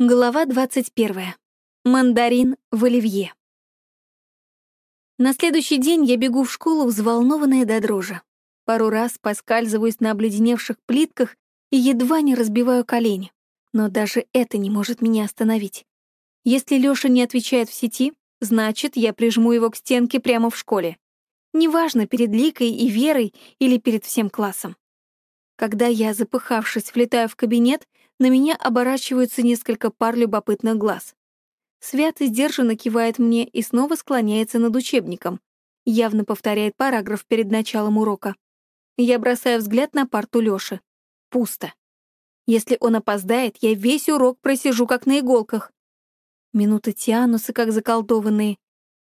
Глава 21. Мандарин в оливье. На следующий день я бегу в школу, взволнованная до дрожи. Пару раз поскальзываюсь на обледеневших плитках и едва не разбиваю колени. Но даже это не может меня остановить. Если Лёша не отвечает в сети, значит, я прижму его к стенке прямо в школе. Неважно, перед Ликой и Верой или перед всем классом. Когда я, запыхавшись, влетаю в кабинет, на меня оборачиваются несколько пар любопытных глаз. Свят сдержанно кивает мне и снова склоняется над учебником. Явно повторяет параграф перед началом урока. Я бросаю взгляд на парту Лёши. Пусто. Если он опоздает, я весь урок просижу как на иголках. Минуты тянутся, как заколдованные.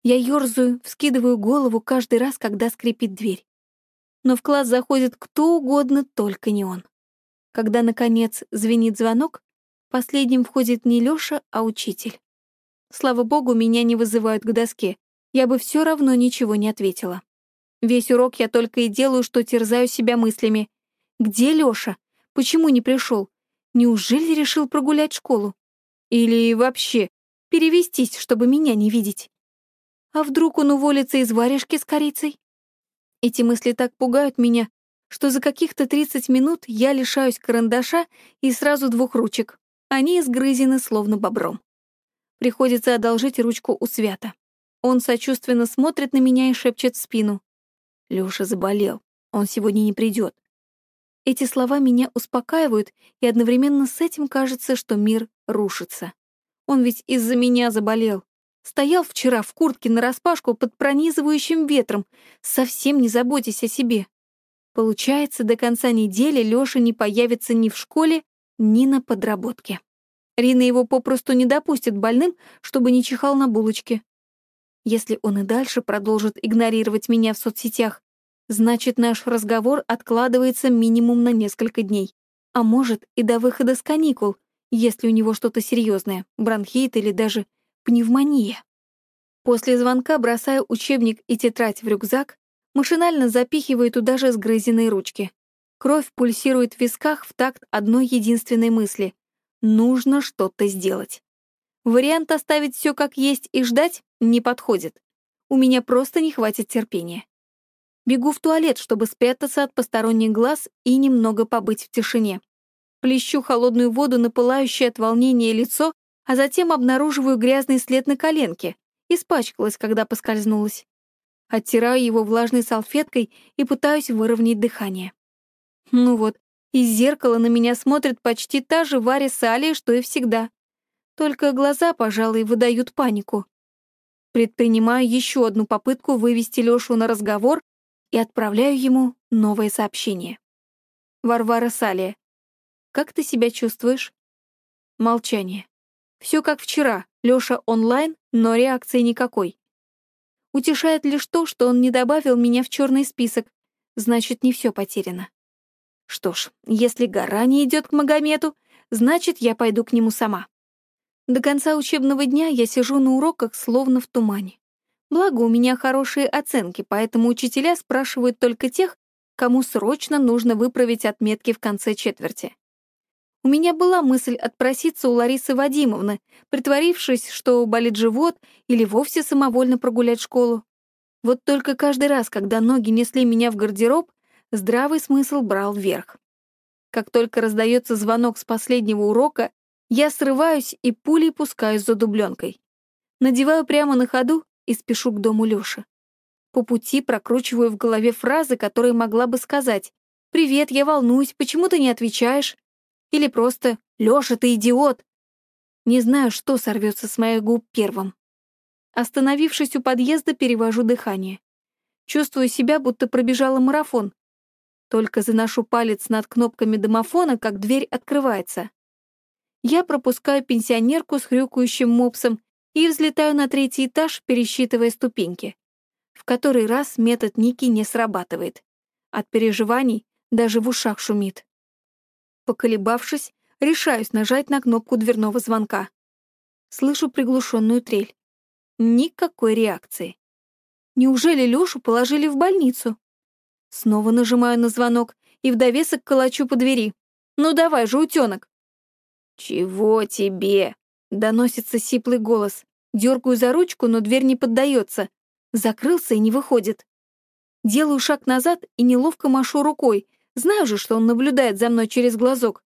Я ёрзаю, вскидываю голову каждый раз, когда скрипит дверь. Но в класс заходит кто угодно, только не он. Когда, наконец, звенит звонок, последним входит не Лёша, а учитель. Слава богу, меня не вызывают к доске. Я бы все равно ничего не ответила. Весь урок я только и делаю, что терзаю себя мыслями. Где Лёша? Почему не пришел? Неужели решил прогулять школу? Или вообще перевестись, чтобы меня не видеть? А вдруг он уволится из варежки с корицей? Эти мысли так пугают меня, что за каких-то 30 минут я лишаюсь карандаша и сразу двух ручек. Они изгрызены словно бобром. Приходится одолжить ручку у Свята. Он сочувственно смотрит на меня и шепчет в спину. Лёша заболел, он сегодня не придет. Эти слова меня успокаивают, и одновременно с этим кажется, что мир рушится. Он ведь из-за меня заболел. Стоял вчера в куртке нараспашку под пронизывающим ветром, совсем не заботясь о себе. Получается, до конца недели Лёша не появится ни в школе, ни на подработке. Рина его попросту не допустит больным, чтобы не чихал на булочке. Если он и дальше продолжит игнорировать меня в соцсетях, значит, наш разговор откладывается минимум на несколько дней. А может, и до выхода с каникул, если у него что-то серьезное, бронхит или даже пневмония. После звонка бросаю учебник и тетрадь в рюкзак, Машинально запихиваю туда же сгрызенные ручки. Кровь пульсирует в висках в такт одной единственной мысли. Нужно что-то сделать. Вариант оставить все как есть и ждать не подходит. У меня просто не хватит терпения. Бегу в туалет, чтобы спрятаться от посторонних глаз и немного побыть в тишине. Плещу холодную воду на пылающее от волнения лицо, а затем обнаруживаю грязный след на коленке. Испачкалась, когда поскользнулась. Оттираю его влажной салфеткой и пытаюсь выровнять дыхание. Ну вот, из зеркала на меня смотрит почти та же Варя Салия, что и всегда. Только глаза, пожалуй, выдают панику. Предпринимаю еще одну попытку вывести Лешу на разговор и отправляю ему новое сообщение. Варвара Салия. «Как ты себя чувствуешь?» Молчание. Все как вчера. Леша онлайн, но реакции никакой. Утешает лишь то, что он не добавил меня в черный список. Значит, не все потеряно. Что ж, если гора не идет к Магомету, значит, я пойду к нему сама. До конца учебного дня я сижу на уроках словно в тумане. Благо, у меня хорошие оценки, поэтому учителя спрашивают только тех, кому срочно нужно выправить отметки в конце четверти. У меня была мысль отпроситься у Ларисы Вадимовны, притворившись, что болит живот, или вовсе самовольно прогулять школу. Вот только каждый раз, когда ноги несли меня в гардероб, здравый смысл брал вверх. Как только раздается звонок с последнего урока, я срываюсь и пулей пускаюсь за дубленкой. Надеваю прямо на ходу и спешу к дому Лёши. По пути прокручиваю в голове фразы, которые могла бы сказать «Привет, я волнуюсь, почему ты не отвечаешь?» Или просто «Лёша, ты идиот!» Не знаю, что сорвется с моих губ первым. Остановившись у подъезда, перевожу дыхание. Чувствую себя, будто пробежала марафон. Только заношу палец над кнопками домофона, как дверь открывается. Я пропускаю пенсионерку с хрюкающим мопсом и взлетаю на третий этаж, пересчитывая ступеньки. В который раз метод Ники не срабатывает. От переживаний даже в ушах шумит. Поколебавшись, решаюсь нажать на кнопку дверного звонка. Слышу приглушенную трель. Никакой реакции. Неужели Лёшу положили в больницу? Снова нажимаю на звонок и в довесок калачу по двери. «Ну давай же, утёнок!» «Чего тебе?» Доносится сиплый голос. Дергаю за ручку, но дверь не поддается. Закрылся и не выходит. Делаю шаг назад и неловко машу рукой. Знаю же, что он наблюдает за мной через глазок.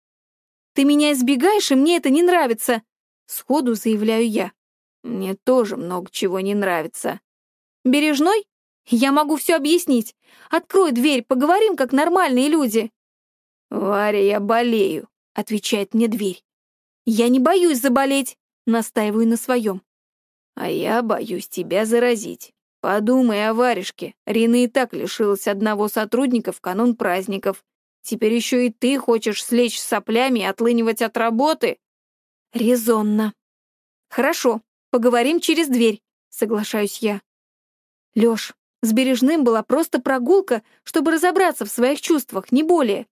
«Ты меня избегаешь, и мне это не нравится!» Сходу заявляю я. «Мне тоже много чего не нравится». «Бережной? Я могу все объяснить. Открой дверь, поговорим, как нормальные люди». «Варя, я болею», — отвечает мне дверь. «Я не боюсь заболеть», — настаиваю на своем. «А я боюсь тебя заразить. Подумай о варежке. Рина и так лишилась одного сотрудника в канун праздников. Теперь еще и ты хочешь слечь с соплями и отлынивать от работы?» «Резонно». «Хорошо, поговорим через дверь», — соглашаюсь я. Лёш, с Бережным была просто прогулка, чтобы разобраться в своих чувствах, не более.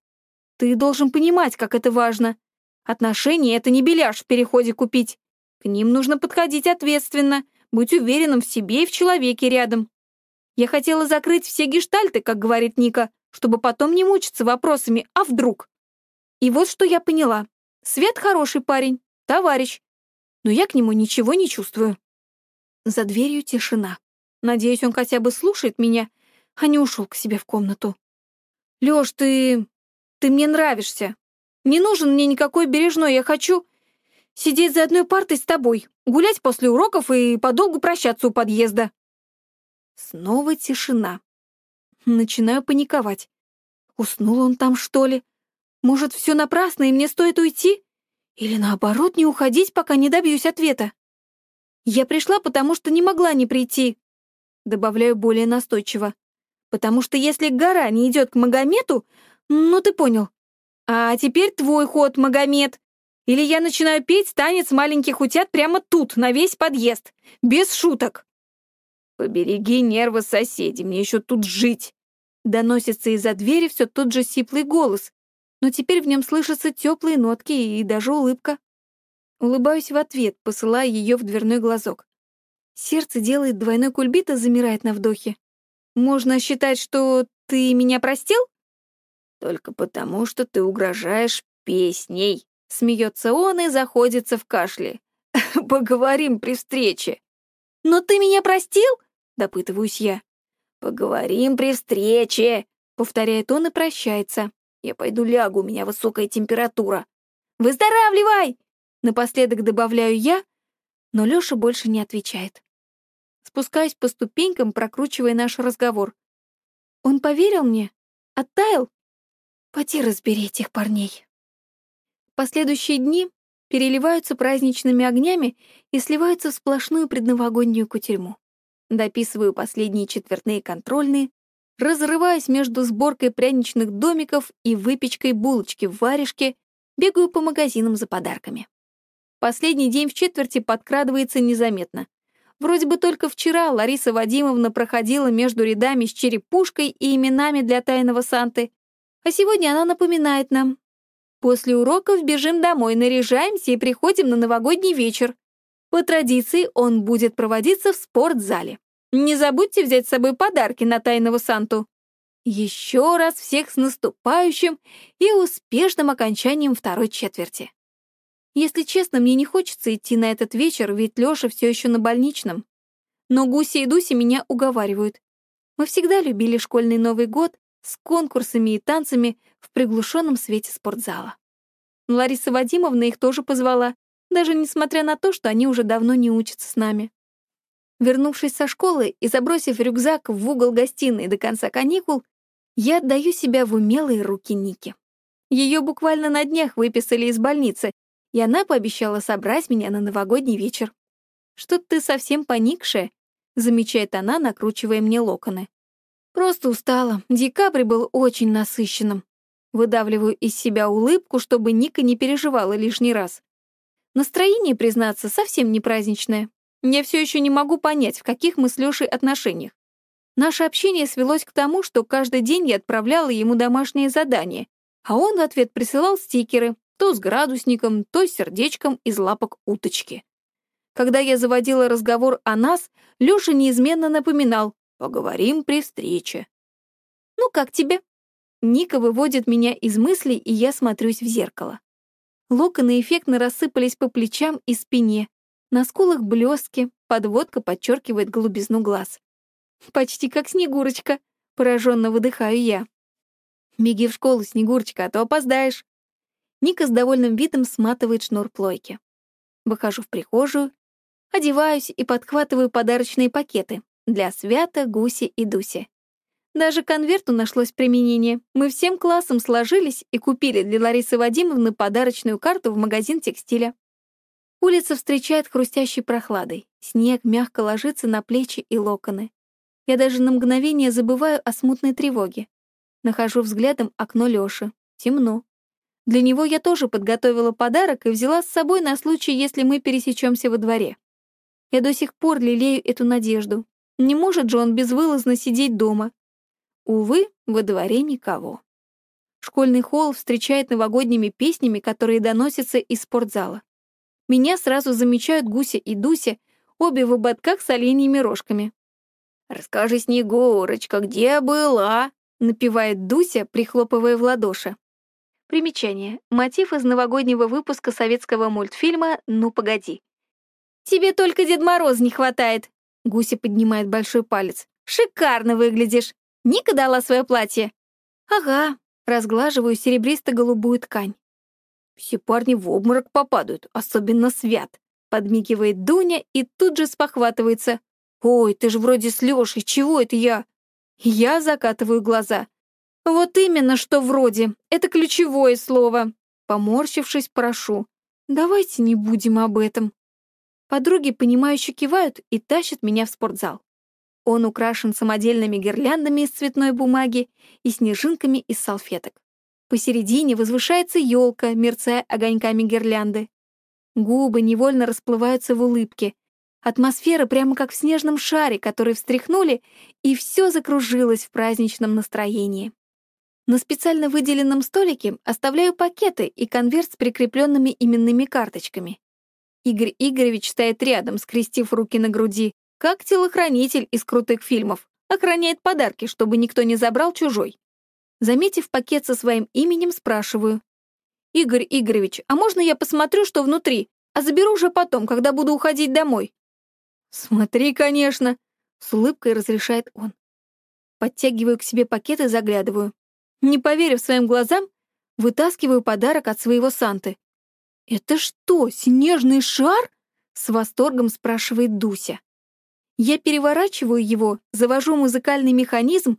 Ты должен понимать, как это важно. Отношения — это не беляш в переходе купить. К ним нужно подходить ответственно, быть уверенным в себе и в человеке рядом. Я хотела закрыть все гештальты, как говорит Ника, чтобы потом не мучиться вопросами «а вдруг?». И вот что я поняла. Свет хороший парень, товарищ, но я к нему ничего не чувствую. За дверью тишина. Надеюсь, он хотя бы слушает меня, а не ушел к себе в комнату. Лёш, ты... ты мне нравишься. Не нужен мне никакой бережной, я хочу сидеть за одной партой с тобой, гулять после уроков и подолгу прощаться у подъезда. Снова тишина. Начинаю паниковать. Уснул он там, что ли? Может, все напрасно, и мне стоит уйти? Или наоборот, не уходить, пока не добьюсь ответа? Я пришла, потому что не могла не прийти. Добавляю более настойчиво. Потому что если гора не идет к Магомету, ну ты понял. А теперь твой ход, Магомед. Или я начинаю петь танец маленьких утят прямо тут, на весь подъезд. Без шуток. Побереги нервы соседей, мне еще тут жить. Доносится из-за двери все тот же сиплый голос, но теперь в нем слышатся теплые нотки и даже улыбка. Улыбаюсь в ответ, посылая ее в дверной глазок. Сердце делает двойной кульбит и замирает на вдохе. «Можно считать, что ты меня простил?» «Только потому, что ты угрожаешь песней», — смеется он и заходится в кашле. «Поговорим при встрече». «Но ты меня простил?» — допытываюсь я. «Поговорим при встрече», — повторяет он и прощается. «Я пойду лягу, у меня высокая температура». «Выздоравливай!» — напоследок добавляю я, но Лёша больше не отвечает. Спускаюсь по ступенькам, прокручивая наш разговор. Он поверил мне? Оттаял? Поди разбери этих парней. Последующие дни переливаются праздничными огнями и сливаются в сплошную предновогоднюю кутерьму. Дописываю последние четвертные контрольные, разрываясь между сборкой пряничных домиков и выпечкой булочки в варежке, бегаю по магазинам за подарками. Последний день в четверти подкрадывается незаметно. Вроде бы только вчера Лариса Вадимовна проходила между рядами с черепушкой и именами для тайного Санты, а сегодня она напоминает нам. После уроков бежим домой, наряжаемся и приходим на новогодний вечер. По традиции он будет проводиться в спортзале. Не забудьте взять с собой подарки на тайного Санту. Еще раз всех с наступающим и успешным окончанием второй четверти. Если честно, мне не хочется идти на этот вечер, ведь Лёша все еще на больничном. Но Гуси и Дуси меня уговаривают. Мы всегда любили школьный Новый год с конкурсами и танцами в приглушенном свете спортзала. Лариса Вадимовна их тоже позвала, даже несмотря на то, что они уже давно не учатся с нами. Вернувшись со школы и забросив рюкзак в угол гостиной до конца каникул, я отдаю себя в умелые руки Ники. Ее буквально на днях выписали из больницы, и она пообещала собрать меня на новогодний вечер. «Что-то ты совсем поникшая», — замечает она, накручивая мне локоны. «Просто устала. Декабрь был очень насыщенным». Выдавливаю из себя улыбку, чтобы Ника не переживала лишний раз. Настроение, признаться, совсем не праздничное. Я все еще не могу понять, в каких мы с Лешей отношениях. Наше общение свелось к тому, что каждый день я отправляла ему домашние задания, а он в ответ присылал стикеры, то с градусником, то с сердечком из лапок уточки. Когда я заводила разговор о нас, Лёша неизменно напоминал «поговорим при встрече». «Ну, как тебе?» Ника выводит меня из мыслей, и я смотрюсь в зеркало. Локоны эффектно рассыпались по плечам и спине. На скулах блестки, подводка подчеркивает голубизну глаз. Почти как Снегурочка, пораженно выдыхаю я. Беги в школу, Снегурочка, а то опоздаешь. Ника с довольным видом сматывает шнур плойки. Выхожу в прихожую, одеваюсь и подхватываю подарочные пакеты для Свята, Гуси и Дуси. Даже конверту нашлось применение. Мы всем классом сложились и купили для Ларисы Вадимовны подарочную карту в магазин текстиля. Улица встречает хрустящей прохладой. Снег мягко ложится на плечи и локоны. Я даже на мгновение забываю о смутной тревоге. Нахожу взглядом окно Лёши. Темно. Для него я тоже подготовила подарок и взяла с собой на случай, если мы пересечемся во дворе. Я до сих пор лелею эту надежду. Не может же он безвылазно сидеть дома. Увы, во дворе никого. Школьный холл встречает новогодними песнями, которые доносятся из спортзала. Меня сразу замечают Гуся и Дуся, обе в ободках с оленьими рожками. «Расскажи, Снегурочка, где была?» — напевает Дуся, прихлопывая в ладоши. Примечание. Мотив из новогоднего выпуска советского мультфильма «Ну, погоди». «Тебе только Дед Мороз не хватает!» Гуся поднимает большой палец. «Шикарно выглядишь! Ника дала свое платье!» «Ага», разглаживаю серебристо-голубую ткань. Все парни в обморок попадают, особенно Свят. Подмигивает Дуня и тут же спохватывается. «Ой, ты же вроде с Лешей, чего это я?» Я закатываю глаза. «Вот именно, что вроде. Это ключевое слово». Поморщившись, прошу. «Давайте не будем об этом». Подруги, понимающе кивают и тащат меня в спортзал. Он украшен самодельными гирляндами из цветной бумаги и снежинками из салфеток. Посередине возвышается елка, мерцая огоньками гирлянды. Губы невольно расплываются в улыбке. Атмосфера прямо как в снежном шаре, который встряхнули, и все закружилось в праздничном настроении. На специально выделенном столике оставляю пакеты и конверт с прикрепленными именными карточками. Игорь Игоревич стоит рядом, скрестив руки на груди, как телохранитель из крутых фильмов, охраняет подарки, чтобы никто не забрал чужой. Заметив пакет со своим именем, спрашиваю. «Игорь Игоревич, а можно я посмотрю, что внутри, а заберу уже потом, когда буду уходить домой?» «Смотри, конечно», — с улыбкой разрешает он. Подтягиваю к себе пакет и заглядываю. Не поверив своим глазам, вытаскиваю подарок от своего Санты. «Это что, снежный шар?» — с восторгом спрашивает Дуся. Я переворачиваю его, завожу музыкальный механизм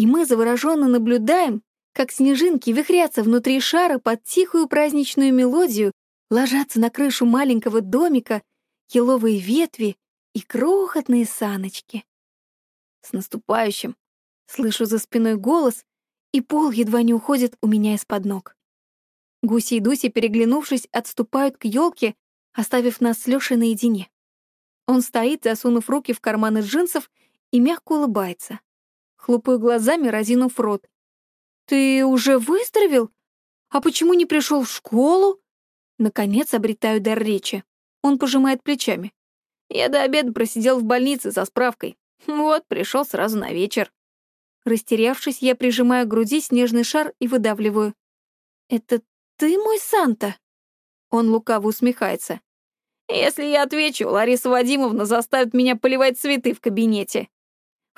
и мы завороженно наблюдаем, как снежинки вихрятся внутри шара под тихую праздничную мелодию, ложатся на крышу маленького домика, еловые ветви и крохотные саночки. С наступающим слышу за спиной голос, и пол едва не уходит у меня из-под ног. Гуси и Дуси, переглянувшись, отступают к елке, оставив нас с Лёшей наедине. Он стоит, засунув руки в карманы джинсов, и мягко улыбается. Хлопаю глазами, разинув рот. «Ты уже выздоровел? А почему не пришел в школу?» Наконец обретаю дар речи. Он пожимает плечами. «Я до обеда просидел в больнице за справкой. Вот, пришел сразу на вечер». Растерявшись, я прижимаю к груди снежный шар и выдавливаю. «Это ты мой Санта?» Он лукаво усмехается. «Если я отвечу, Лариса Вадимовна заставит меня поливать цветы в кабинете».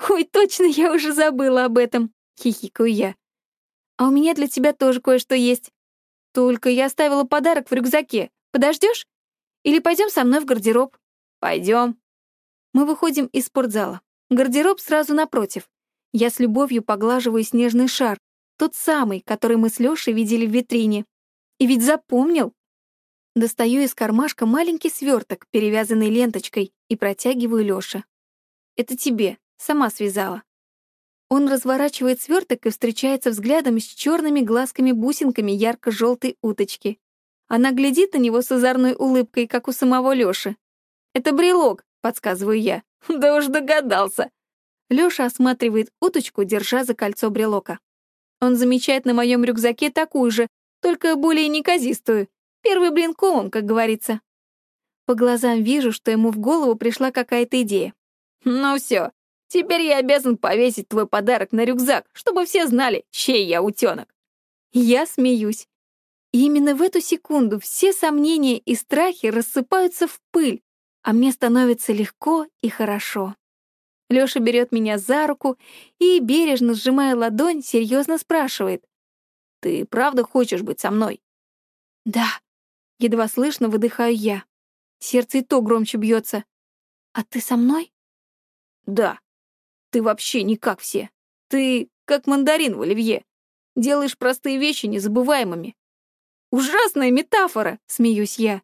«Ой, точно, я уже забыла об этом», — хихикаю я. «А у меня для тебя тоже кое-что есть. Только я оставила подарок в рюкзаке. Подождешь? Или пойдем со мной в гардероб?» «Пойдем». Мы выходим из спортзала. Гардероб сразу напротив. Я с любовью поглаживаю снежный шар, тот самый, который мы с Лёшей видели в витрине. И ведь запомнил. Достаю из кармашка маленький сверток, перевязанный ленточкой, и протягиваю Лёше. «Это тебе. Сама связала. Он разворачивает сверток и встречается взглядом с черными глазками-бусинками ярко-желтой уточки. Она глядит на него с озорной улыбкой, как у самого Лёши. «Это брелок», — подсказываю я. «Да уж догадался». Лёша осматривает уточку, держа за кольцо брелока. Он замечает на моем рюкзаке такую же, только более неказистую. Первый блин комом, как говорится. По глазам вижу, что ему в голову пришла какая-то идея. «Ну все, Теперь я обязан повесить твой подарок на рюкзак, чтобы все знали, чей я утенок. Я смеюсь. И именно в эту секунду все сомнения и страхи рассыпаются в пыль. а мне становится легко и хорошо. Лёша берет меня за руку и, бережно сжимая ладонь, серьезно спрашивает. «Ты правда хочешь быть со мной?» «Да», — едва слышно выдыхаю я. Сердце и то громче бьется. «А ты со мной?» «Да. Ты вообще не как все. Ты как мандарин в оливье. Делаешь простые вещи незабываемыми». «Ужасная метафора», — смеюсь я.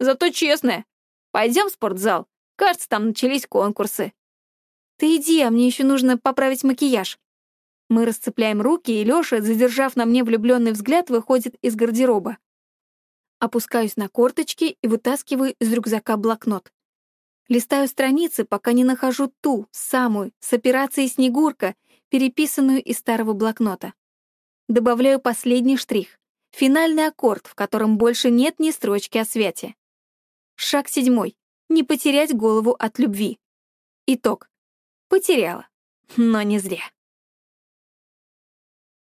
«Зато честная. Пойдем в спортзал. Кажется, там начались конкурсы». «Ты иди, а мне еще нужно поправить макияж». Мы расцепляем руки, и Лёша, задержав на мне влюбленный взгляд, выходит из гардероба. Опускаюсь на корточки и вытаскиваю из рюкзака блокнот. Листаю страницы, пока не нахожу ту, самую, с операцией «Снегурка», переписанную из старого блокнота. Добавляю последний штрих — финальный аккорд, в котором больше нет ни строчки о свете. Шаг седьмой — не потерять голову от любви. Итог. Потеряла. Но не зря.